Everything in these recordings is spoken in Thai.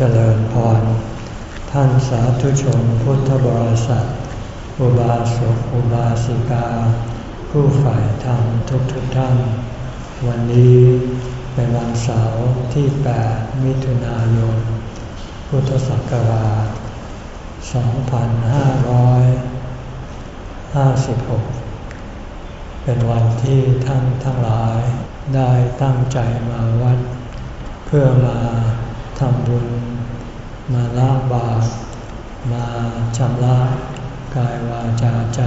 เจริญพร ท่านสาธุชนพุทธบริษัท อุบาสกอุบาสิกา ผู้ฝ่ายธรรมทุกทุกท่าน วันนี้เป็นวันเสาร์ที่ 8 มิถุนายน พุทธศักราช 2556 เป็นวันที่ท่านทั้งหลายได้ตั้งใจมาวัด เพื่อมาทำบุญ มาละบาปมาชำระกายวาจาใจ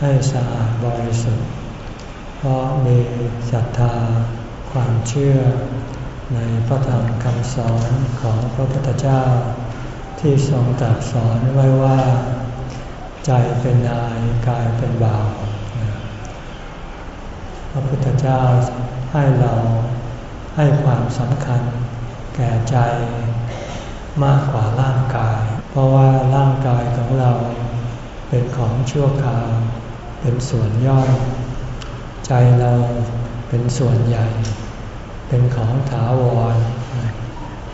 ให้สะอาดบริสุทธิ์ เพราะมีศรัทธา ความเชื่อ ในพระธรรมคำสอนของพระพุทธเจ้า ที่ทรงตรัสสอนไว้ว่า ใจเป็นนายกายเป็นบ่าวพระพุทธเจ้าให้เราให้ความสำคัญ แก่ใจ มากกว่าร่างกาย เพราะว่าร่างกายของเราเป็นของชั่วคราว เป็นส่วนย่อย ใจเราเป็นส่วนใหญ่ เป็นของถาวร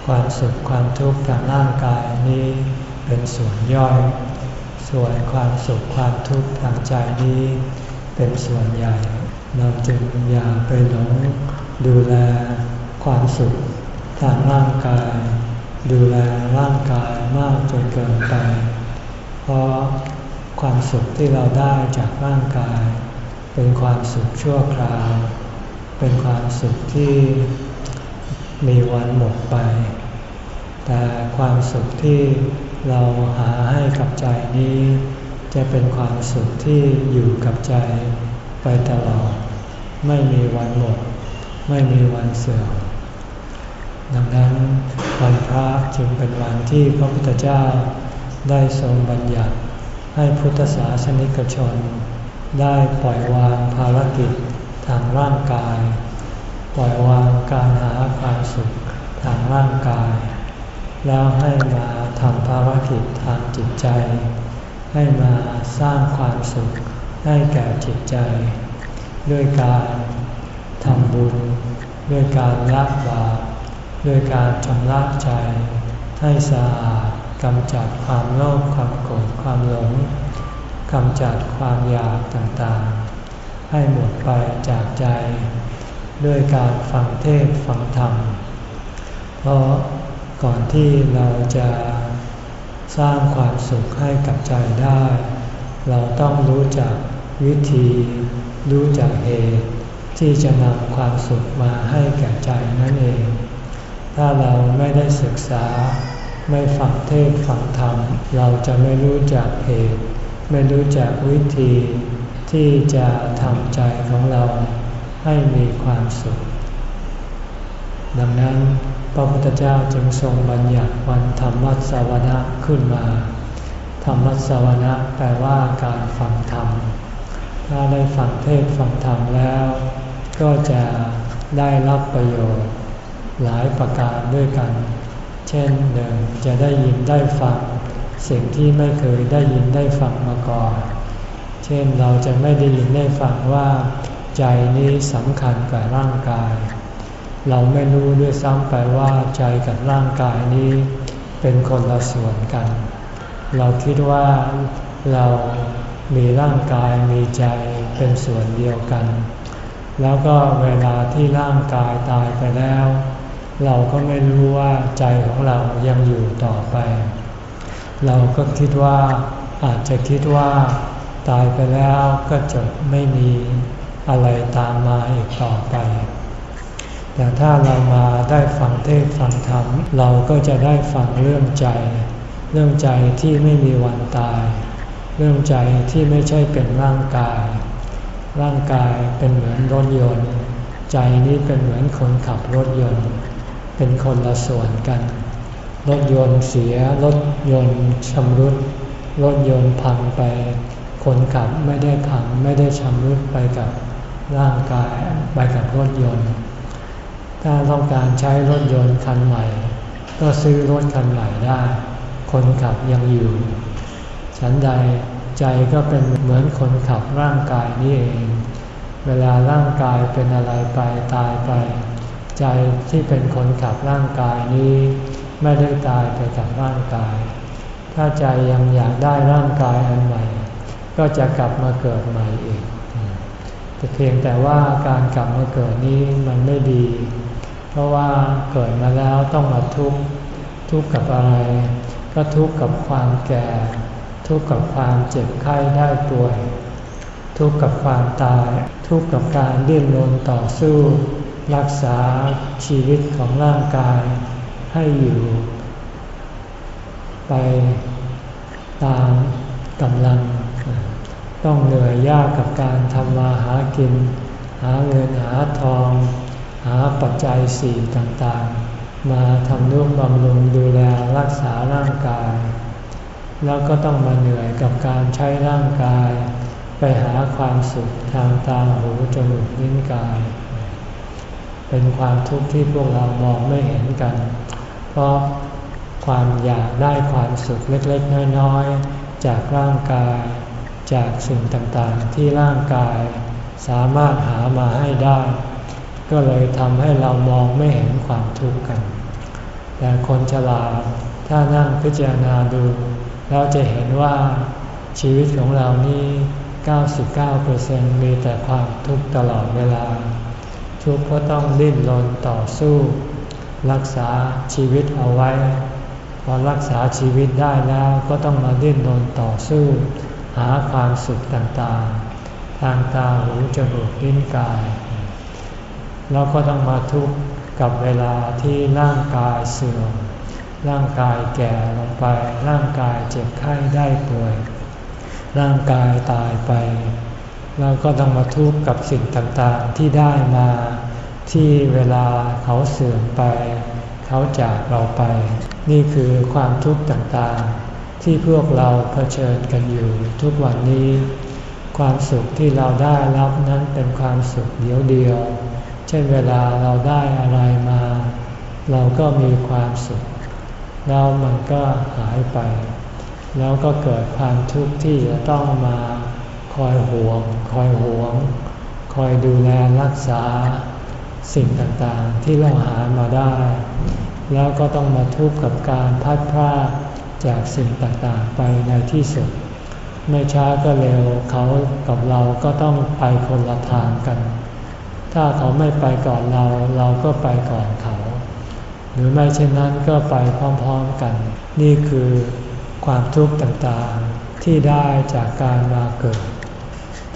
ความสุขความทุกข์ทางร่างกายนี้เป็นส่วนย่อย ส่วนความสุขความทุกข์ทางใจนี้เป็นส่วนใหญ่ เราจึงอย่าไปหลงดูแลความสุขทางร่างกาย ดูแลร่างกายมากจนเกินไป เพราะความสุขที่เราได้จากร่างกาย เป็นความสุขชั่วคราว เป็นความสุขที่มีวันหมดไป แต่ความสุขที่เราหาให้กับใจนี้ จะเป็นความสุขที่อยู่กับใจไปตลอด ไม่มีวันหมด ไม่มีวันเสื่อม ดังนั้นวันพระจึงเป็นวันที่พระพุทธเจ้าได้ทรงบัญญัติให้พุทธศาสนิกชน ได้ปล่อยวางภารกิจทางร่างกาย ปล่อยวางการหาความสุขทางร่างกาย แล้วให้มาทำภารกิจทางจิตใจ ให้มาสร้างความสุขให้แก่จิตใจ ด้วยการทำบุญ ด้วยการละบา ด้วยการชำระใจ ให้สะอาดกำจัดความโลภความโกรธความหลงกำจัดความอยากต่างๆ ให้หมดไปจากใจ ด้วยการฟังเทศฟังธรรม เพราะก่อนที่เราจะสร้างความสุขให้กับใจได้ เราต้องรู้จักวิธี รู้จักเหตุที่จะนำความสุขมาให้แก่ใจนั่นเอง ถ้าเราไม่ได้ศึกษา ไม่ฟังเทศฟังธรรม เราจะไม่รู้จักเหตุ ไม่รู้จักวิธี ที่จะทำใจของเราให้มีความสุข ดังนั้นพระพุทธเจ้าจึงทรงบัญญัติวันธรรมวัสวนะขึ้นมา ธรรมวัสวนะแปลว่าการฟังธรรม ถ้าได้ฟังเทศฟังธรรมแล้ว ก็จะได้รับประโยชน์ หลายประการด้วยกัน เช่นหนึ่งจะได้ยินได้ฟัง สิ่งที่ไม่เคยได้ยินได้ฟังมาก่อน เช่นเราจะไม่ได้ยินได้ฟังว่าใจนี้สำคัญกับร่างกาย เราไม่รู้ด้วยซ้ำไปว่าใจกับร่างกายนี้เป็นคนละส่วนกัน เราคิดว่าเรามีร่างกายมีใจเป็นส่วนเดียวกัน แล้วก็เวลาที่ร่างกายตายไปแล้ว เราก็ไม่รู้ว่าใจของเรายังอยู่ต่อไป เราก็คิดว่าอาจจะคิดว่าตายไปแล้วก็จะไม่มีอะไรตามมาอีกต่อไป แต่ถ้าเรามาได้ฟังเทศฟังธรรม เราก็จะได้ฟังเรื่องใจ เรื่องใจที่ไม่มีวันตาย เรื่องใจที่ไม่ใช่เป็นร่างกาย ร่างกายเป็นเหมือนรถยนต์ ใจนี้เป็นเหมือนคนขับรถยนต์ เป็นคนละส่วนกัน รถยนต์เสีย รถยนต์ชำรุด รถยนต์พังไป คนขับไม่ได้พังไม่ได้ชำรุดไปกับร่างกายไปกับรถยนต์ ถ้าต้องการใช้รถยนต์คันใหม่ ก็ซื้อรถคันใหม่ได้ คนขับยังอยู่ ฉันใดใจก็เป็นเหมือนคนขับร่างกายนี่เอง เวลาร่างกายเป็นอะไรไปตายไป ใจที่เป็นคนขับร่างกายนี้ ไม่ได้ตายไปกับร่างกาย ถ้าใจยังอยากได้ร่างกายอันใหม่ ก็จะกลับมาเกิดใหม่อีกแต่เพียงแต่ว่าการกลับมาเกิดนี้มันไม่ดี เพราะว่าเกิดมาแล้วต้องมาทุกข์ทุกข์กับอะไร ก็ทุกข์กับความแก่ ทุกข์กับความเจ็บไข้ได้ป่วย ทุกข์กับความตาย ทุกข์กับการดิ้นรนต่อสู้ รักษาชีวิตของร่างกายให้อยู่ ไปตามกำลัง ต้องเหนื่อยยากกับการทำมาหากิน หาเงินหาทอง หาปัจจัยสี่ต่างๆ มาทำนุบำรุงดูแลรักษาร่างกาย แล้วก็ต้องมาเหนื่อยกับการใช้ร่างกาย ไปหาความสุขทางตาหูจมูกลิ้นกาย เป็นความทุกข์ที่พวกเรามองไม่เห็นกัน เพราะความอยากได้ความสุขเล็กๆน้อยๆ จากร่างกาย จากสิ่งต่างๆ ที่ร่างกายสามารถหามาให้ได้ ก็เลยทำให้เรามองไม่เห็นความทุกข์กัน แต่คนฉลาดถ้านั่งพิจารณาดูเราจะเห็นว่าชีวิตของเรานี่ 99%มีแต่ความทุกข์ตลอดเวลา ทุกข์เพราะต้องดิ้นรนต่อสู้ รักษาชีวิตเอาไว้ พอรักษาชีวิตได้แล้วก็ต้องมาดิ้นรนต่อสู้ หาความสุขต่างๆ ทางตาหูจมูกลิ้นกาย แล้วก็ต้องมาทุกข์กับเวลาที่ร่างกายเสื่อมร่างกายแก่ลงไป ร่างกายเจ็บไข้ได้ป่วย ร่างกายตายไป เราก็ต้องมาทุกข์กับสิ่งต่างๆที่ได้มา ที่เวลาเขาเสื่อมไป เขาจากเราไป นี่คือความทุกข์ต่างๆ ที่พวกเราเผชิญกันอยู่ทุกวันนี้ ความสุขที่เราได้รับนั้นเป็นความสุขเดียวเดียว เช่นเวลาเราได้อะไรมา เราก็มีความสุข แล้วมันก็หายไป แล้วก็เกิดความทุกข์ที่จะต้องมา อยห่วง คอยห่วง คอยดูแลรักษาสิ่งต่างๆ ที่เราหามาได้ แล้วก็ต้องมาทุกข์กับการพัดพลาดจากสิ่งต่างๆ ไปในที่สุด ไม่ช้าก็เร็วเขากับเราก็ต้องไปคนละทางกัน ถ้าเขาไม่ไปก่อนเราเราก็ไปก่อนเขา หรือไม่เช่นนั้นก็ไปพร้อมๆกัน นี่คือความทุกข์ต่างๆที่ได้จากการมาเกิด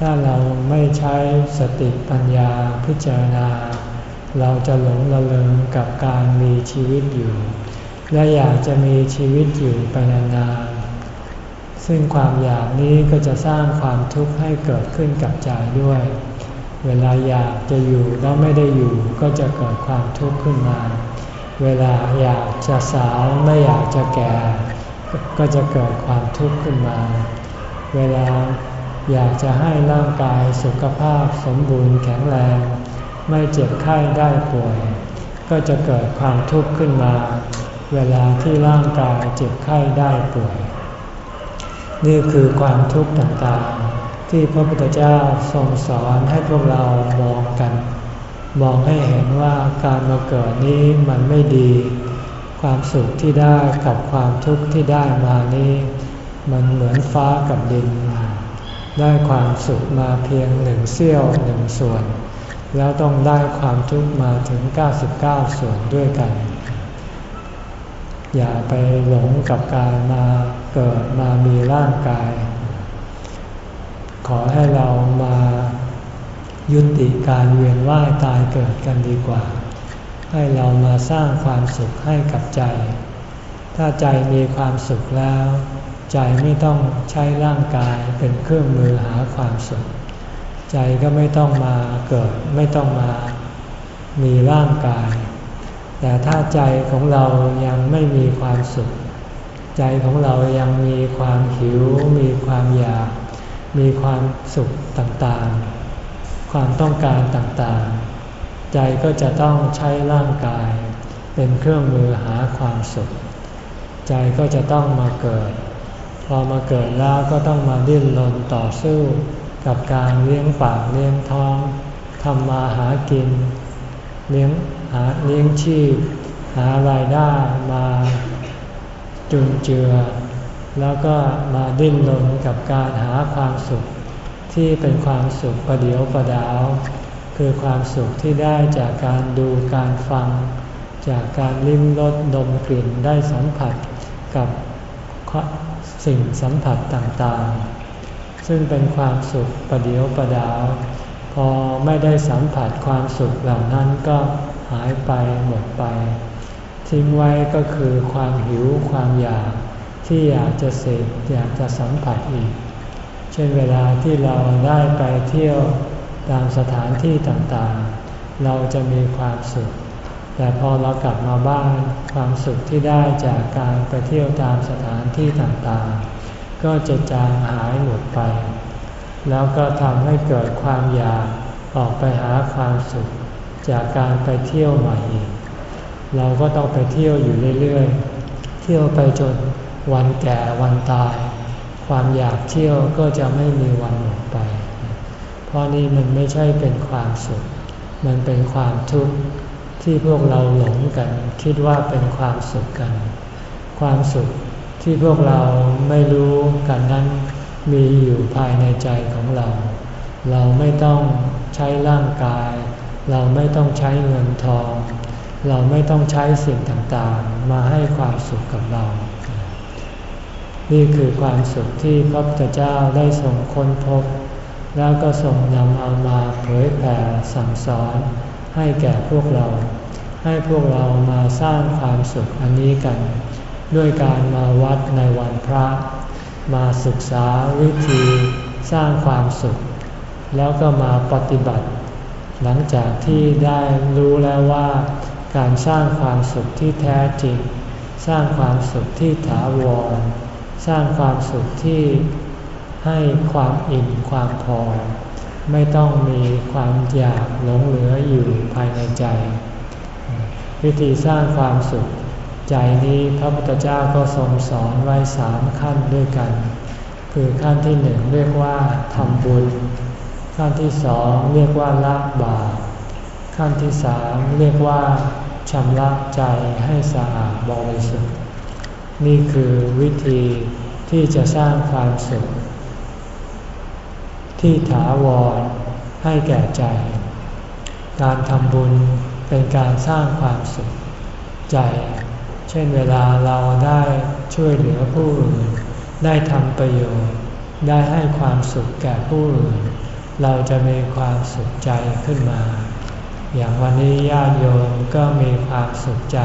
ถ้าเราไม่ใช้สติปัญญาพิจารณา เราจะหลงระเริงกับการมีชีวิตอยู่ และอยากจะมีชีวิตอยู่ไปนานๆ ซึ่งความอยากนี้ก็จะสร้างความทุกข์ให้เกิดขึ้นกับใจด้วย เวลาอยากจะอยู่แล้วไม่ได้อยู่ก็จะเกิดความทุกข์ขึ้นมา เวลาอยากจะสาวไม่อยากจะแก่ ก็จะเกิดความทุกข์ขึ้นมา เวลา อยากจะให้ร่างกายสุขภาพสมบูรณ์แข็งแรง ไม่เจ็บไข้ได้ป่วย ก็จะเกิดความทุกข์ขึ้นมา เวลาที่ร่างกายเจ็บไข้ได้ป่วย นี่คือความทุกข์ต่างๆ ที่พระพุทธเจ้าทรงสอนให้พวกเรามองกัน มองให้เห็นว่าการมาเกิดนี้มันไม่ดี ความสุขที่ได้กับความทุกข์ที่ได้มานี้ มันเหมือนฟ้ากับดิน ได้ความสุขมาเพียงหนึ่งเสี้ยวหนึ่งส่วน แล้วต้องได้ความทุกข์มาถึง 99 ส่วนด้วยกัน อย่าไปหลงกับการมาเกิดมามีร่างกาย ขอให้เรามายุติการเวียนว่ายตายเกิดกันดีกว่า ให้เรามาสร้างความสุขให้กับใจ ถ้าใจมีความสุขแล้ว ใจไม่ต้องใช้ร่างกายเป็นเครื่องมือหาความสุข ใจก็ไม่ต้องมาเกิดไม่ต้องมามีร่างกาย แต่ถ้าใจของเรายังไม่มีความสุข ใจของเรายังมีความหิว มีความอยาก มีความสุขต่างๆ ความต้องการต่างๆ ใจก็จะต้องใช้ร่างกาย เป็นเครื่องมือหาความสุข ใจก็จะต้องมาเกิด พอมาเกิดแล้วก็ต้องมาดิ้นรนต่อสู้ กับการเลี้ยงปากเลี้ยงท้องทำมาหากิน เลี้ยงหาเลี้ยงชีพ หารายได้มาจุนเจือ แล้วก็มาดิ้นรนกับการหาความสุข ที่เป็นความสุขประเดียวประดาว คือความสุขที่ได้จากการดูการฟัง จากการลิ้มรสดมกลิ่นได้สัมผัสกับ สิ่งสัมผัสต่างๆ ซึ่งเป็นความสุขประเดียวประดาว พอไม่ได้สัมผัสความสุขเหล่านั้นก็หายไปหมดไป ทิ้งไว้ก็คือความหิวความอยากที่อยากจะเสพอยากจะสัมผัสอีก เช่นเวลาที่เราได้ไปเที่ยวตามสถานที่ต่างๆ เราจะมีความสุข แต่พอเรากลับมาบ้านความสุขที่ได้จากการไปเที่ยวตามสถานที่ต่างๆ ก็จะจางหายหมดไป แล้วก็ทำให้เกิดความอยากออกไปหาความสุข จากการไปเที่ยวใหม่อีกเราก็ต้องไปเที่ยวอยู่เรื่อยๆ เที่ยวไปจนวันแก่วันตาย ความอยากเที่ยวก็จะไม่มีวันหมดไป เพราะนี่มันไม่ใช่เป็นความสุข มันเป็นความทุกข์ ที่พวกเราหลงกัน คิดว่าเป็นความสุขกัน ความสุขที่พวกเราไม่รู้กันนั้นมีอยู่ภายในใจของเรา เราไม่ต้องใช้ร่างกาย เราไม่ต้องใช้เงินทอง เราไม่ต้องใช้สิ่งต่างๆ มาให้ความสุขกับเรา นี่คือความสุขที่พระพุทธเจ้าได้ทรงค้นพบ แล้วก็ทรงนำเอามาเผยแผ่สั่งสอน ให้แก่พวกเรา ให้พวกเรามาสร้างความสุขอันนี้กัน ด้วยการมาวัดในวันพระ มาศึกษาวิธีสร้างความสุข แล้วก็มาปฏิบัติ หลังจากที่ได้รู้แล้วว่า การสร้างความสุขที่แท้จริง สร้างความสุขที่ถาวร สร้างความสุขที่ให้ความอิ่มความพอ ไม่ต้องมีความอยากหลงเหลืออยู่ภายในใจ วิธีสร้างความสุข ใจนี้พระพุทธเจ้าก็ทรงสอนไว้สามขั้นด้วยกัน คือขั้นที่หนึ่งเรียกว่าทำบุญ ขั้นที่สองเรียกว่าละบาปขั้นที่สามเรียกว่าชำระใจให้สะอาดบริสุทธิ์ นี่คือวิธีที่จะสร้างความสุข ที่ถาวรให้แก่ใจ การทำบุญเป็นการสร้างความสุขใจ เช่นเวลาเราได้ช่วยเหลือผู้อื่น ได้ทำประโยชน์ ได้ให้ความสุขแก่ผู้อื่น เราจะมีความสุขใจขึ้นมา อย่างวันนี้ญาติโยมก็มีความสุขใจ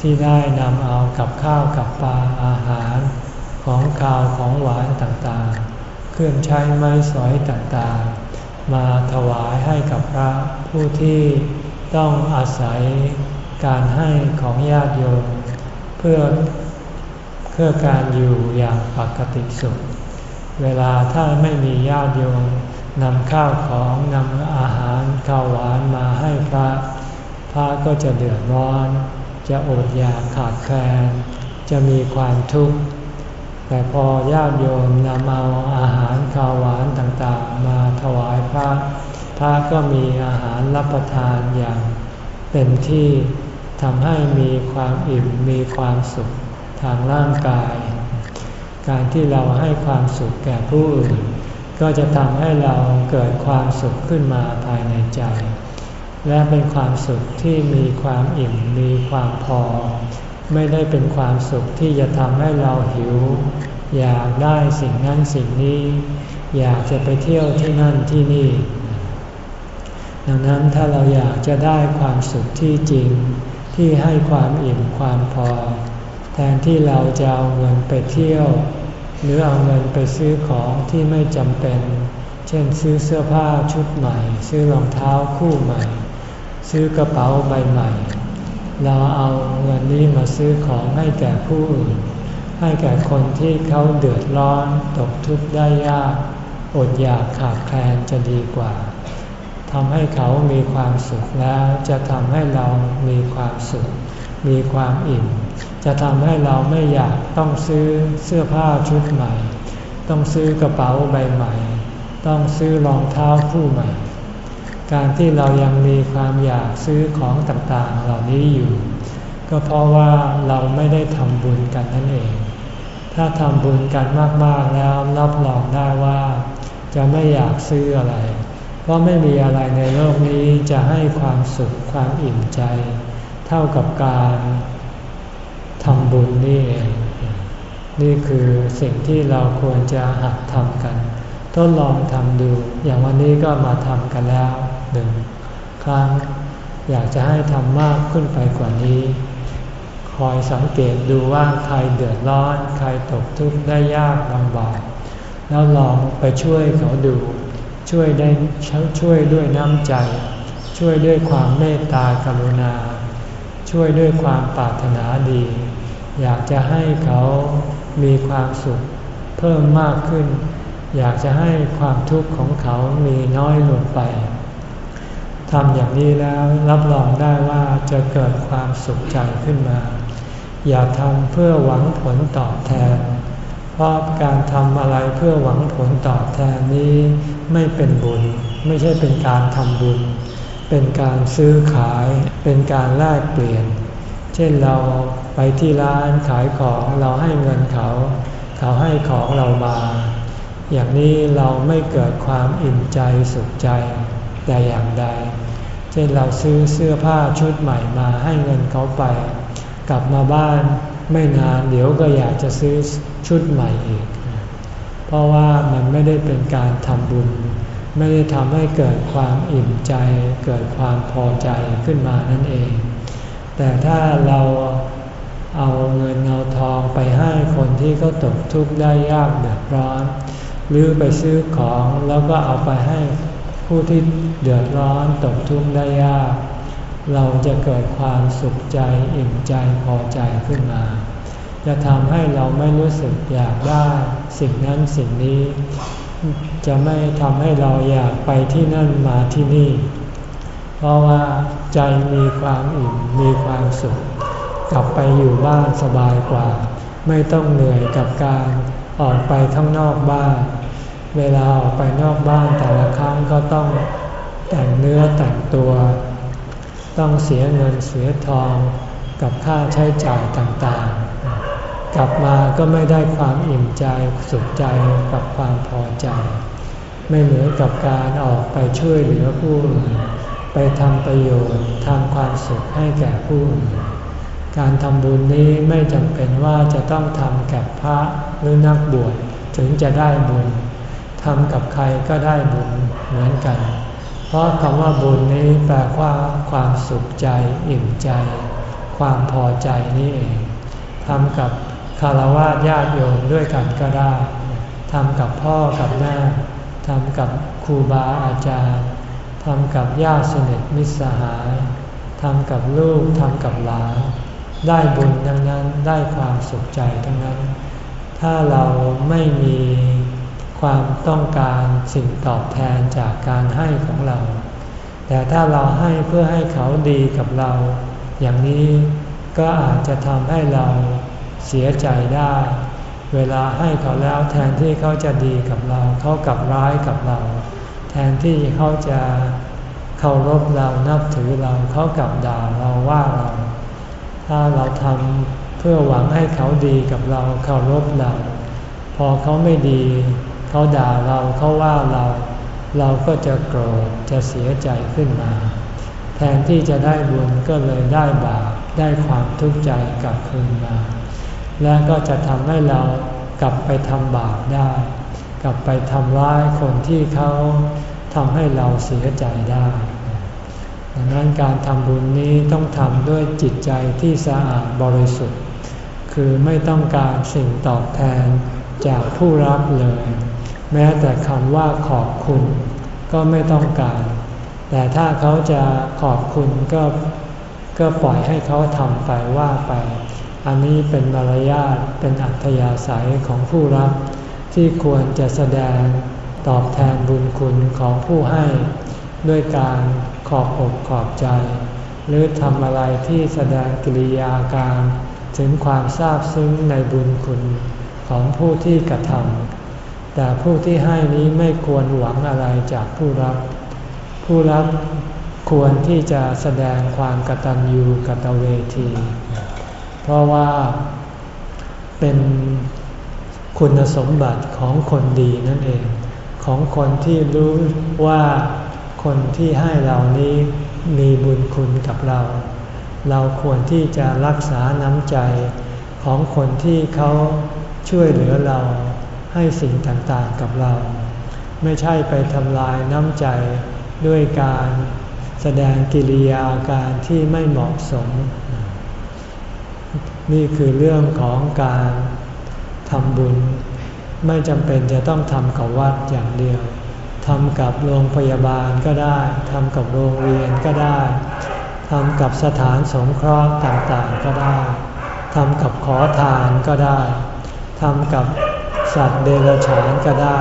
ที่ได้นำเอากับข้าวกับปลาอาหารของข้าวของหวานต่างๆ เครื่องใช้ไม้สอยต่างๆ มาถวายให้กับพระผู้ที่ต้องอาศัยการให้ของญาติโยมเพื่อเพื่อการอยู่อย่างปกติสุข เวลาถ้าไม่มีญาติโยมนำข้าวของนำอาหารข้าวหวานมาให้พระ พระก็จะเดือดร้อน จะอดอยากขาดแคลนจะมีความทุกข์ แต่พอญาติโยมนำเอาอาหารข้าวหวานต่างๆ มาถวายพระ พระก็มีอาหารรับประทานอย่างเต็มที่ทำให้มีความอิ่มมีความสุขทางร่างกาย การที่เราให้ความสุขแก่ผู้อื่น ก็จะทำให้เราเกิดความสุขขึ้นมาภายในใจ และเป็นความสุขที่มีความอิ่มมีความพอ ไม่ได้เป็นความสุขที่จะทำให้เราหิว อยากได้สิ่งนั้นสิ่งนี้ อยากจะไปเที่ยวที่นั่นที่นี่ ดังนั้นถ้าเราอยากจะได้ความสุขที่จริง ที่ให้ความอิ่มความพอ แทนที่เราจะเอาเงินไปเที่ยว หรือเอาเงินไปซื้อของที่ไม่จำเป็น เช่นซื้อเสื้อผ้าชุดใหม่ ซื้อรองเท้าคู่ใหม่ ซื้อกระเป๋าใบใหม่ เราเอาเงินนี้มาซื้อของให้แก่ผู้อื่น ให้แก่คนที่เขาเดือดร้อนตกทุกข์ได้ยาก อดอยากขาดแคลนจะดีกว่าทำให้เขามีความสุขแล้วจะทำให้เรามีความสุข มีความอิ่ม จะทำให้เราไม่อยากต้องซื้อเสื้อผ้าชุดใหม่ ต้องซื้อกระเป๋าใบใหม่ ต้องซื้อรองเท้าคู่ใหม่ การที่เรายังมีความอยากซื้อของต่างๆ เหล่านี้อยู่ ก็เพราะว่าเราไม่ได้ทำบุญกันนั่นเอง ถ้าทำบุญกันมากๆแล้วรับรองได้ว่า จะไม่อยากซื้ออะไร เพราะไม่มีอะไรในโลกนี้จะให้ความสุขความอิ่มใจ เท่ากับการทำบุญนี่เองนี่คือสิ่งที่เราควรจะหัดทำกัน ทดลองทำดู อย่างวันนี้ก็มาทำกันแล้ว หนึ่งครั้ง อยากจะให้ทำมากขึ้นไปกว่านี้ คอยสังเกตดูว่าใครเดือดร้อน ใครตกทุกข์ได้ยากลำบากแล้วลองไปช่วยเขาดู ช่วยได้ช่วยด้วยน้ำใจ ช่วยด้วยความเมตตากรุณา ช่วยด้วยความปรารถนาดี อยากจะให้เขามีความสุขเพิ่มมากขึ้น อยากจะให้ความทุกข์ของเขามีน้อยลงไป ทำอย่างนี้แล้วรับรองได้ว่าจะเกิดความสุขใจขึ้นมา อย่าทำเพื่อหวังผลตอบแทน เพราะการทำอะไรเพื่อหวังผลตอบแทนนี้ไม่เป็นบุญ ไม่ใช่เป็นการทำบุญ เป็นการซื้อขาย เป็นการแลกเปลี่ยน เช่นเราไปที่ร้านขายของเราให้เงินเขา เขาให้ของเรามา อย่างนี้เราไม่เกิดความอิ่มใจสุขใจแต่อย่างใด เช่นเราซื้อเสื้อผ้าชุดใหม่มาให้เงินเขาไป กลับมาบ้านไม่นานเดี๋ยวก็อยากจะซื้อชุดใหม่อีก เพราะว่ามันไม่ได้เป็นการทำบุญ ไม่ได้ทำให้เกิดความอิ่มใจ เกิดความพอใจขึ้นมานั่นเอง แต่ถ้าเราเอาเงินเอาทองไปให้คนที่เขาตกทุกข์ได้ยากเดือดร้อน หรือไปซื้อของแล้วก็เอาไปให้ ผู้ที่เดือดร้อนตกทุกข์ได้ยาก เราจะเกิดความสุขใจอิ่มใจพอใจขึ้นมา จะทำให้เราไม่รู้สึกอยากได้สิ่งนั้นสิ่งนี้ จะไม่ทำให้เราอยากไปที่นั่นมาที่นี่ เพราะว่าใจมีความอิ่มมีความสุข กลับไปอยู่บ้านสบายกว่า ไม่ต้องเหนื่อยกับการออกไปข้างนอกบ้าน เวลาออกไปนอกบ้านแต่ละครั้งก็ต้องแต่งเนื้อแต่งตัว ต้องเสียเงินเสียทองกับค่าใช้จ่ายต่างๆ กลับมาก็ไม่ได้ความอิ่มใจสุขใจกับความพอใจ ไม่เหมือนกับการออกไปช่วยเหลือผู้อื่นไปทำประโยชน์ทำความสุขให้แก่ผู้อื่นการทำบุญนี้ไม่จำเป็นว่าจะต้องทำแก่พระหรือนักบวชถึงจะได้บุญ ทำกับใครก็ได้บุญเหมือนกัน เพราะคำว่าบุญนี้แปลว่าความสุขใจ อิ่มใจ ความพอใจนี่เองทำกับคารวะญาติโยมด้วยกันก็ได้ทำกับพ่อกับแม่ทำกับครูบาอาจารย์ทำกับญาติสนิทมิตรสหายทำกับลูกทำกับหลานได้บุญทั้งนั้นได้ความสุขใจทั้งนั้น ถ้าเราไม่มี ความต้องการสิ่งตอบแทนจากการให้ของเรา แต่ถ้าเราให้เพื่อให้เขาดีกับเรา อย่างนี้ก็อาจจะทำให้เราเสียใจได้ เวลาให้เขาแล้วแทนที่เขาจะดีกับเราเขากลับร้ายกับเรา แทนที่เขาจะเคารพเรานับถือเราเขากลับด่าเราว่าเรา ถ้าเราทำเพื่อหวังให้เขาดีกับเราเคารพเรา พอเขาไม่ดี เขาด่าเราเขาว่าเรา เราก็จะโกรธจะเสียใจขึ้นมา แทนที่จะได้บุญก็เลยได้บาปได้ความทุกข์ใจกลับคืนมา และก็จะทำให้เรากลับไปทำบาปได้ กลับไปทำร้ายคนที่เขาทำให้เราเสียใจได้ดังนั้นการทำบุญนี้ต้องทำด้วยจิตใจที่สะอาดบริสุทธิ์ คือไม่ต้องการสิ่งตอบแทนจากผู้รับเลย แม้แต่คำว่าขอบคุณก็ไม่ต้องการ แต่ถ้าเขาจะขอบคุณก็ก็ปล่อยให้เขาทำไปว่าไป อันนี้เป็นมารยาทเป็นอัธยาศัยของผู้รับ ที่ควรจะแสดงตอบแทนบุญคุณของผู้ให้ ด้วยการขอบอกขอบใจ หรือทำอะไรที่แสดงกิริยาการ ถึงความซาบซึ้งในบุญคุณของผู้ที่กระทำ แต่ผู้ที่ให้นี้ไม่ควรหวังอะไรจากผู้รับ ผู้รับควรที่จะแสดงความกตัญญูกตเวที เพราะว่าเป็นคุณสมบัติของคนดีนั่นเอง ของคนที่รู้ว่าคนที่ให้เรานี้มีบุญคุณกับเรา เราควรที่จะรักษาน้ำใจของคนที่เขาช่วยเหลือเรา ให้สิ่งต่างๆกับเรา ไม่ใช่ไปทำลายน้ำใจด้วยการแสดงกิริยาการที่ไม่เหมาะสม นี่คือเรื่องของการทำบุญ ไม่จำเป็นจะต้องทำกับวัดอย่างเดียวทำกับโรงพยาบาลก็ได้ทำกับโรงเรียนก็ได้ทำกับสถานสงเคราะห์ต่างๆก็ได้ทำกับขอทานก็ได้ทำกับ สัตว์เดรัจฉานก็ได้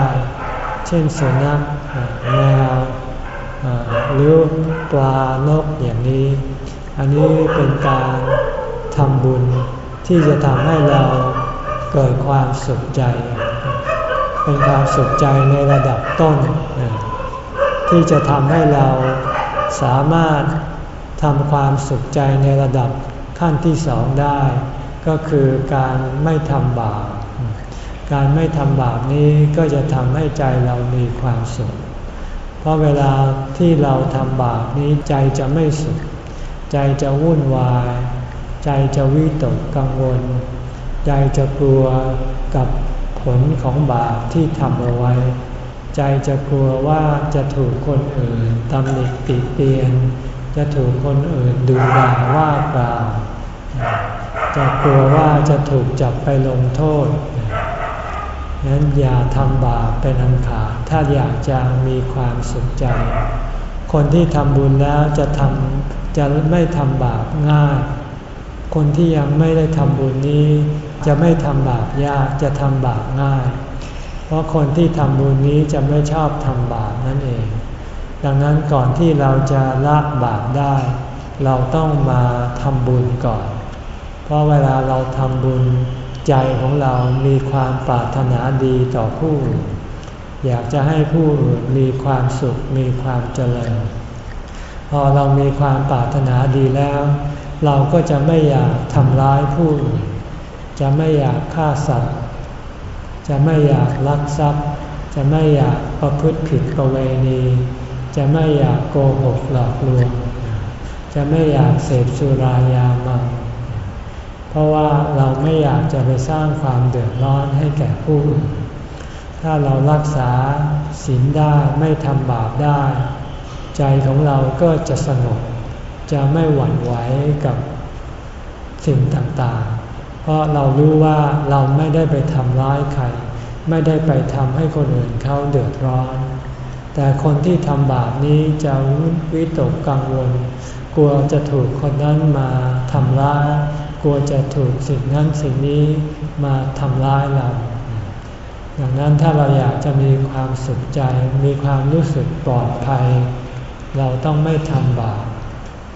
เช่นสุนัขแมวหรือปลานกอย่างนี้ อันนี้เป็นการทำบุญที่จะทำให้เราเกิดความสุขใจ เป็นความสุขใจในระดับต้น ที่จะทำให้เราสามารถทำความสุขใจในระดับขั้นที่สองได้ ก็คือการไม่ทำบาป การไม่ทำบาปนี้ก็จะทำให้ใจเรามีความสุข เพราะเวลาที่เราทำบาปนี้ใจจะไม่สุข ใจจะวุ่นวาย ใจจะวิตกกังวล ใจจะกลัวกับผลของบาปที่ทำเอาไว้ ใจจะกลัวว่าจะถูกคนอื่นตำหนิติเตียน จะถูกคนอื่นดูด่าว่ากล่าวจะกลัวว่าจะถูกจับไปลงโทษ นั้นอย่าทำบาปเป็นอันขาดถ้าอยากจะมีความสุขใจ คนที่ทำบุญแล้วจะทำจะไม่ทำบาปง่าย คนที่ยังไม่ได้ทำบุญนี้ จะไม่ทำบาปยากจะทำบาปง่าย เพราะคนที่ทำบุญนี้จะไม่ชอบทำบาปนั่นเอง ดังนั้นก่อนที่เราจะละบาปได้ เราต้องมาทำบุญก่อน เพราะเวลาเราทำบุญ ใจของเรามีความปรารถนาดีต่อผู้อื่นอยากจะให้ผู้อื่นมีความสุขมีความเจริญ พอเรามีความปรารถนาดีแล้ว เราก็จะไม่อยากทำร้ายผู้อื่นจะไม่อยากฆ่าสัตว์ จะไม่อยากลักทรัพย์ จะไม่อยากประพฤติผิดประเวณี จะไม่อยากโกหกหลอกลวง จะไม่อยากเสพสุรายาเมา เพราะว่าเราไม่อยากจะไปสร้างความเดือดร้อนให้แก่ผู้อื่น ถ้าเรารักษาศีลได้ไม่ทำบาปได้ ใจของเราก็จะสงบ จะไม่หวั่นไหวกับสิ่งต่างๆ เพราะเรารู้ว่าเราไม่ได้ไปทำร้ายใคร ไม่ได้ไปทำให้คนอื่นเขาเดือดร้อน แต่คนที่ทำบาปนี้จะวิตกกังวล กลัวจะถูกคนนั้นมาทำร้าย กลัวจะถูกสิ่งนั้นสิ่งนี้มาทำร้ายเรา ดังนั้นถ้าเราอยากจะมีความสุขใจ มีความรู้สึกปลอดภัย เราต้องไม่ทำบาป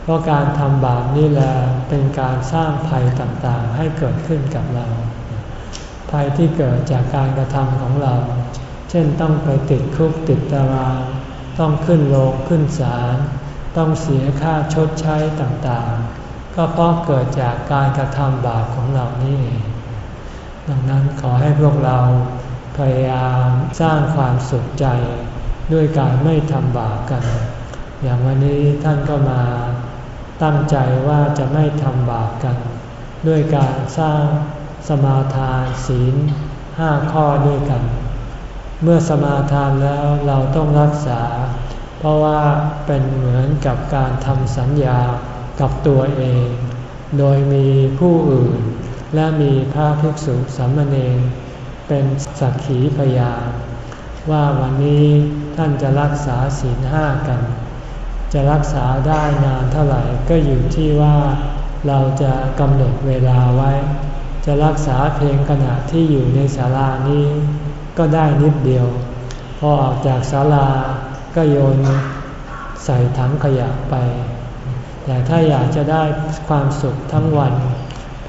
เพราะการทำบาปนี่แหละเป็นการสร้างภัยต่างๆ ให้เกิดขึ้นกับเรา ภัยที่เกิดจากการกระทำของเรา เช่นต้องไปติดคุกติดตาราง ต้องขึ้นโรงขึ้นศาล ต้องเสียค่าชดใช้ต่างๆ ก็เพราะเกิดจากการกระทำบาปของเรานี่เองดังนั้นขอให้พวกเราพยายามสร้างความสุขใจด้วยการไม่ทำบาปกัน อย่างวันนี้ท่านก็มาตั้งใจว่าจะไม่ทำบาปกัน ด้วยการสร้างสมาทานศีลห้าข้อด้วยกัน เมื่อสมาทานแล้วเราต้องรักษา เพราะว่าเป็นเหมือนกับการทำสัญญา กับตัวเอง โดยมีผู้อื่น และมีพระภิกษุสามเณรเป็นสักขีพยานว่าวันนี้ท่านจะรักษาศีลห้ากัน จะรักษาได้นานเท่าไหร่ก็อยู่ที่ว่าเราจะกำหนดเวลาไว้ จะรักษาเพียงขณะที่อยู่ในศาลานี้ก็ได้นิดเดียว พอออกจากศาลาก็โยนใส่ถังขยะไป แต่ถ้าอยากจะได้ความสุขทั้งวัน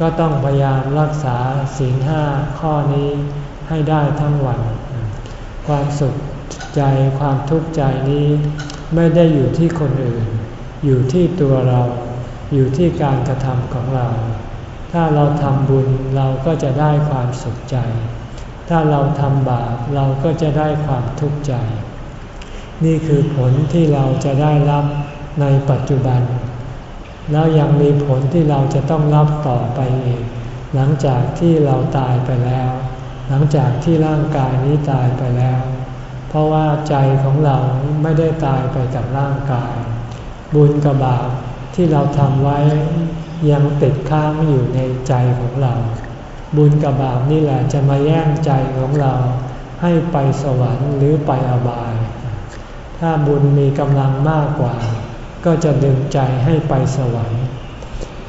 ก็ต้องพยายามรักษาศีลห้าข้อนี้ให้ได้ทั้งวัน ความสุขใจความทุกข์ใจนี้ไม่ได้อยู่ที่คนอื่น อยู่ที่ตัวเราอยู่ที่การกระทำของเรา ถ้าเราทำบุญเราก็จะได้ความสุขใจ ถ้าเราทำบาปเราก็จะได้ความทุกข์ใจ นี่คือผลที่เราจะได้รับในปัจจุบัน แล้วยังมีผลที่เราจะต้องรับต่อไปอีก หลังจากที่เราตายไปแล้ว หลังจากที่ร่างกายนี้ตายไปแล้ว เพราะว่าใจของเราไม่ได้ตายไปกับร่างกาย บุญกับบาปที่เราทำไว้ยังติดค้างอยู่ในใจของเรา บุญกับบาปนี่แหละจะมาแย่งใจของเรา ให้ไปสวรรค์หรือไปอบาย ถ้าบุญมีกำลังมากกว่า ก็จะดึงใจให้ไปสวรรค์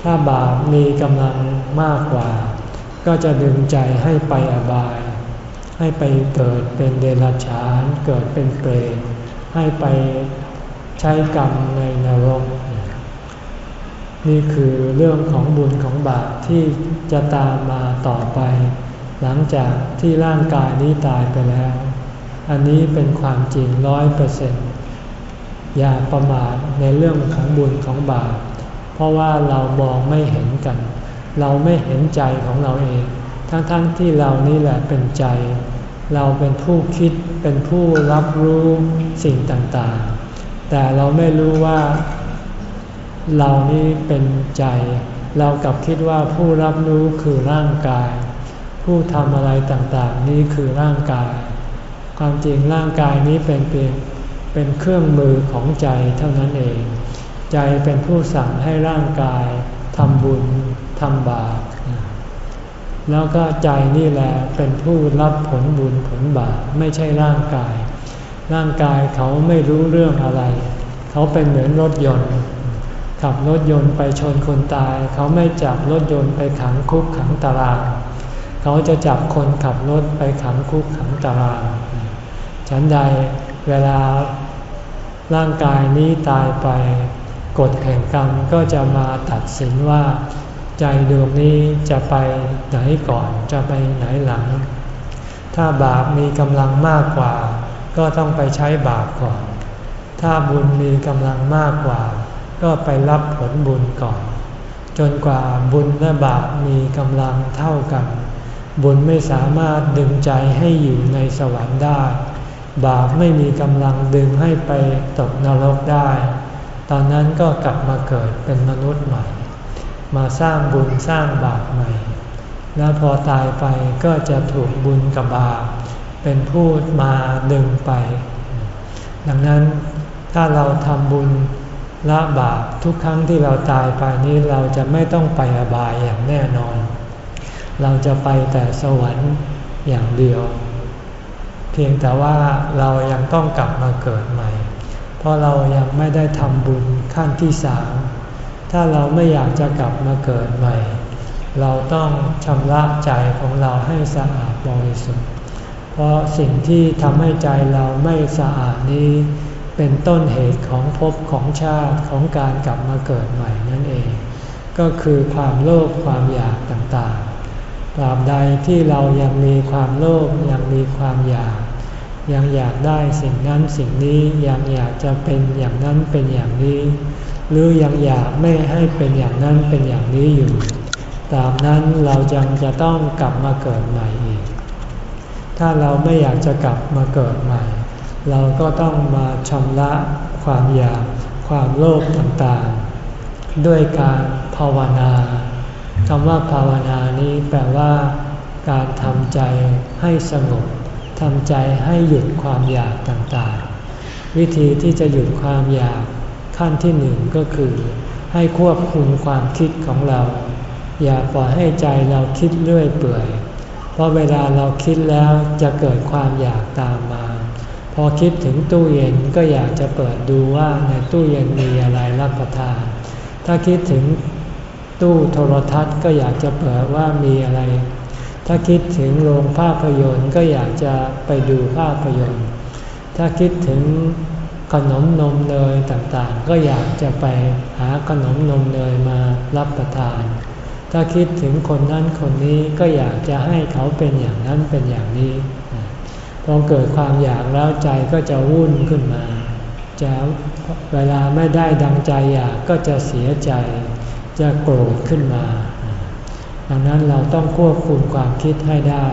ถ้าบาปมีกำลังมากกว่า ก็จะดึงใจให้ไปอบาย ให้ไปเกิดเป็นเดรัจฉาน เกิดเป็นเปรตให้ไปใช้กรรมในนรก นี่คือเรื่องของบุญของบาปที่จะตามมาต่อไป หลังจากที่ร่างกายนี้ตายไปแล้ว อันนี้เป็นความจริงร้อยเปอร์เซ็นต์ อย่าประมาทในเรื่องของบุญของบาป เพราะว่าเรามองไม่เห็นกัน เราไม่เห็นใจของเราเอง ทั้งๆทที่เรานี่แหละเป็นใจ เราเป็นผู้คิดเป็นผู้รับรู้สิ่งต่างๆ แต่เราไม่รู้ว่า เรานี่เป็นใจ เรากลับคิดว่าผู้รับรู้คือร่างกาย ผู้ทำอะไรต่างๆ นี่คือร่างกาย ความจริงร่างกายนี้เป็นเพียง เป็นเครื่องมือของใจเท่านั้นเอง ใจเป็นผู้สั่งให้ร่างกายทำบุญทำบาปแล้วก็ใจนี่แหละเป็นผู้รับผลบุญผลบาปไม่ใช่ร่างกาย ร่างกายเขาไม่รู้เรื่องอะไร เขาเป็นเหมือนรถยนต์ ขับรถยนต์ไปชนคนตาย เขาไม่จับรถยนต์ไปขังคุกขังตาราง เขาจะจับคนขับรถไปขังคุกขังตาราง ฉันใดเวลา ร่างกายนี้ตายไปกฎแห่งกรรมก็จะมาตัดสินว่า ใจดวงนี้จะไปไหนก่อนจะไปไหนหลัง ถ้าบาปมีกำลังมากกว่า ก็ต้องไปใช้บาปก่อน ถ้าบุญมีกำลังมากกว่า ก็ไปรับผลบุญก่อน จนกว่าบุญและบาปมีกำลังเท่ากัน บุญไม่สามารถดึงใจให้อยู่ในสวรรค์ได้ บาปไม่มีกำลังดึงให้ไปตกนรกได้ ตอนนั้นก็กลับมาเกิดเป็นมนุษย์ใหม่ มาสร้างบุญสร้างบาปใหม่ แล้วพอตายไปก็จะถูกบุญกับบาปเป็นผู้มาดึงไป ดังนั้นถ้าเราทำบุญละบาปทุกครั้งที่เราตายไปนี้เราจะไม่ต้องไปอบายอย่างแน่นอน เราจะไปแต่สวรรค์อย่างเดียว พียงแต่ว่าเรายังต้องกลับมาเกิดใหม่ เพราะเรายังไม่ได้ทำบุญขั้นที่สามถ้าเราไม่อยากจะกลับมาเกิดใหม่ เราต้องชำระใจของเราให้สะอาดบริสุทธิ์ เพราะสิ่งที่ทำให้ใจเราไม่สะอาดนี้ เป็นต้นเหตุของภพของชาติของการกลับมาเกิดใหม่นั่นเอง ก็คือความโลภความอยากต่างๆตราบใดที่เรายังมีความโลภยังมีความอยาก ยังอยากได้สิ่งนั้นสิ่งนี้ยังอยากจะเป็นอย่างนั้นเป็นอย่างนี้ หรือยังอยากไม่ให้เป็นอย่างนั้นเป็นอย่างนี้อยู่ ตามนั้นเรายังจะต้องกลับมาเกิดใหม่อีก ถ้าเราไม่อยากจะกลับมาเกิดใหม่ เราก็ต้องมาชำระความอยากความโลภต่างๆ ด้วยการภาวนาคำว่าภาวนานี้แปลว่า การทำใจให้สงบ ทำใจให้หยุดความอยากต่างๆ วิธีที่จะหยุดความอยากขั้นที่หนึ่งก็คือ ให้ควบคุมความคิดของเรา อย่าปล่อยให้ใจเราคิดเรื่อยเปื่อย เพราะเวลาเราคิดแล้วจะเกิดความอยากตามมา พอคิดถึงตู้เย็นก็อยากจะเปิดดูว่าในตู้เย็นมีอะไรรับประทาน ถ้าคิดถึงตู้โทรทัศน์ก็อยากจะเปิดว่ามีอะไร ถ้าคิดถึงโรงภาพยนตร์ก็อยากจะไปดูภาพยนตร์ ถ้าคิดถึงขนมนมเนยต่างๆ ก็อยากจะไปหาขนมนมเนยมารับประทาน ถ้าคิดถึงคนนั้นคนนี้ก็อยากจะให้เขาเป็นอย่างนั้นเป็นอย่างนี้ พอเกิดความอยากแล้วใจก็จะวุ่นขึ้นมา จะเวลาไม่ได้ดังใจอยากก็จะเสียใจ จะโกรธขึ้นมา ดังนั้นเราต้องควบคุมความคิดให้ได้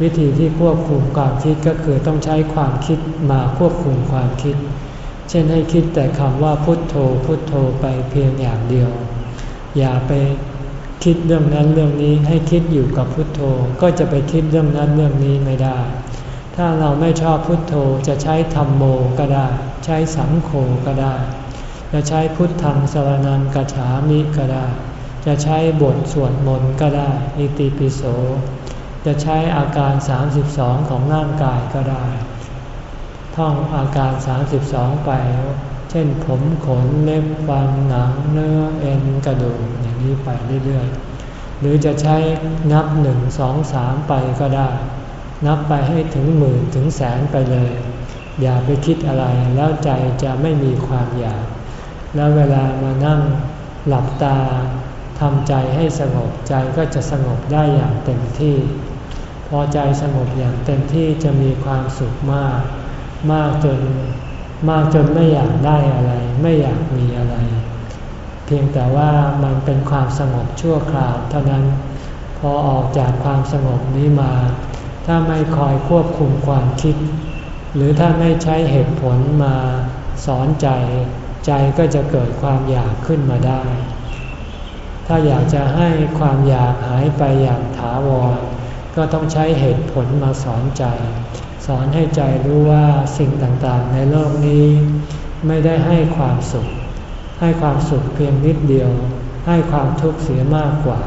วิธีที่ควบคุมความคิดก็คือต้องใช้ความคิดมาควบคุมความคิด เช่นให้คิดแต่คำว่าพุทโธพุทโธไปเพียงอย่างเดียว อย่าไปคิดเรื่องนั้นเรื่องนี้ให้คิดอยู่กับพุทโธก็จะไปคิดเรื่องนั้นเรื่องนี้ไม่ได้ ถ้าเราไม่ชอบพุทโธจะใช้ธรรมโมก็ได้ ใช้สังโฆก็ได้ จะใช้พุทธังสรนังกัจฉามิก็ได้ จะใช้บทสวดมนต์ก็ได้อิติปิโส จะใช้อาการ 32 ของร่างกายก็ได้ ท่องอาการ 32 ไป เช่นผมขนเล็บฟันหนังเนื้อเอ็นกระดูกอย่างนี้ไปเรื่อยๆ หรือจะใช้นับหนึ่งสองสามไปก็ได้ นับไปให้ถึงหมื่นถึงแสนไปเลย อย่าไปคิดอะไรแล้วใจจะไม่มีความอยาก แล้วเวลามานั่งหลับตา ทำใจให้สงบใจก็จะสงบได้อย่างเต็มที่ พอใจสงบอย่างเต็มที่จะมีความสุขมาก มากจนมากจนไม่อยากได้อะไร ไม่อยากมีอะไร เพียงแต่ว่ามันเป็นความสงบชั่วคราวเท่านั้นพอออกจากความสงบนี้มา ถ้าไม่คอยควบคุมความคิด หรือถ้าไม่ใช้เหตุผลมาสอนใจ ใจก็จะเกิดความอยากขึ้นมาได้ ถ้าอยากจะให้ความอยากหายไปอย่างถาวร ก็ต้องใช้เหตุผลมาสอนใจ สอนให้ใจรู้ว่าสิ่งต่างๆ ในโลกนี้ ไม่ได้ให้ความสุข ให้ความสุขเพียงนิดเดียว ให้ความทุกข์เสียมากกว่า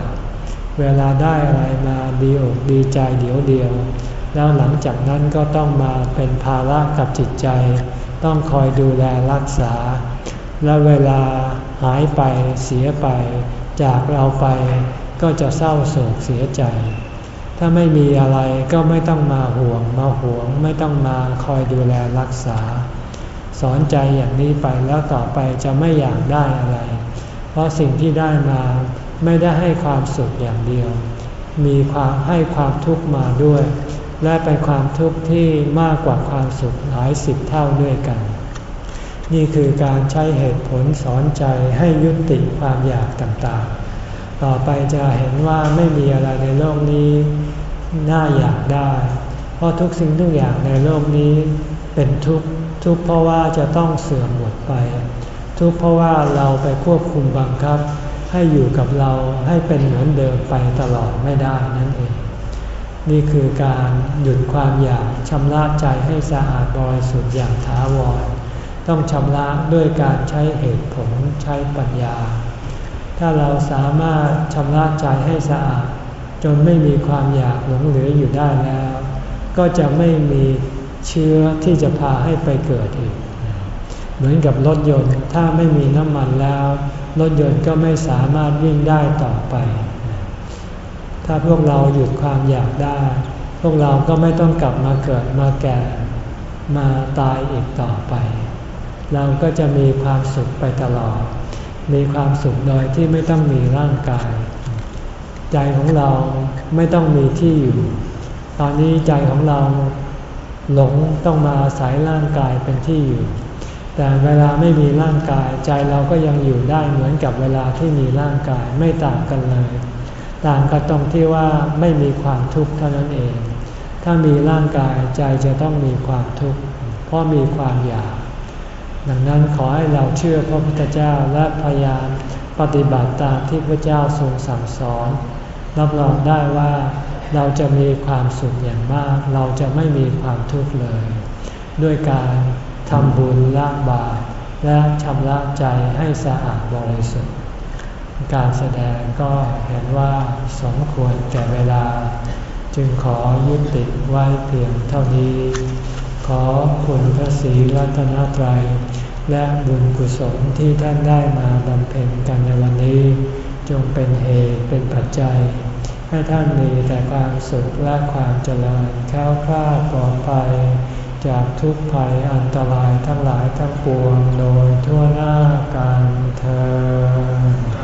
เวลาได้อะไรมาดีอกดีใจเดียวเดียว แล้วหลังจากนั้นก็ต้องมาเป็นภาระกับจิตใจ ต้องคอยดูแลรักษา และเวลาหายไปเสียไป จากเราไปก็จะเศร้าโศกเสียใจ ถ้าไม่มีอะไรก็ไม่ต้องมาห่วงมาห่วง ไม่ต้องมาคอยดูแลรักษา สอนใจอย่างนี้ไปแล้วต่อไปจะไม่อยากได้อะไร เพราะสิ่งที่ได้มาไม่ได้ให้ความสุขอย่างเดียว มีความให้ความทุกข์มาด้วย และเป็นความทุกข์ที่มากกว่าความสุขหลายสิบเท่าด้วยกัน นี่คือการใช้เหตุผลสอนใจให้ยุติความอยากต่างๆ ต่อไปจะเห็นว่าไม่มีอะไรในโลกนี้ น่าอยากได้ เพราะทุกสิ่งทุกอย่างในโลกนี้เป็นทุกข์ทุกเพราะว่าจะต้องเสื่อมหมดไป ทุกเพราะว่าเราไปควบคุมบังคับ ให้อยู่กับเราให้เป็นเหมือนเดิมไปตลอดไม่ได้นั่นเอง นี่คือการหยุดความอยากชำระใจให้สะอาดบริสุทธิ์อย่างถาวร ต้องชำระด้วยการใช้เหตุผลใช้ปัญญา ถ้าเราสามารถชำระใจให้สะอาด จนไม่มีความอยากหลงเหลืออยู่ได้แล้ว ก็จะไม่มีเชื้อที่จะพาให้ไปเกิดอีก เหมือนกับรถยนต์ถ้าไม่มีน้ำมันแล้ว รถยนต์ก็ไม่สามารถวิ่งได้ต่อไป ถ้าพวกเราหยุดความอยากได้ พวกเราก็ไม่ต้องกลับมาเกิดมาแก่มาตายอีกต่อไป เราก็จะมีความสุขไปตลอด มีความสุขโดยที่ไม่ต้องมีร่างกาย ใจของเราไม่ต้องมีที่อยู่ ตอนนี้ใจของเราหลงต้องมาอาศัยร่างกายเป็นที่อยู่ แต่เวลาไม่มีร่างกาย ใจเราก็ยังอยู่ได้เหมือนกับเวลาที่มีร่างกายไม่ต่างกันเลย ต่างกันตรงที่ว่าไม่มีความทุกข์เท่านั้นเอง ถ้ามีร่างกายใจจะต้องมีความทุกข์เพราะมีความอยาก ดังนั้นขอให้เราเชื่อพระพุทธเจ้าและพยายามปฏิบัติตามที่พระเจ้าทรงสั่งสอน รับรองได้ว่าเราจะมีความสุขอย่างมาก เราจะไม่มีความทุกข์เลย ด้วยการทำบุญละบาปและชำระใจให้สะอาดบริสุทธิ์ การแสดงก็เห็นว่าสมควรแก่เวลา จึงขอยุติไว้เพียงเท่านี้ ขอคุณพระศรีรัตนตรัย และบุญกุศลที่ท่านได้มาบำเพ็ญกันในวันนี้ จงเป็นเหตุเป็นปัจจัย ให้ท่านมีแต่ความสุขและความเจริญแค้วคลาดปลอดภัย จากทุกภัยอันตรายทั้งหลายทั้งปวงโดยทั่วหน้ากันเธอ